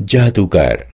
जादूगर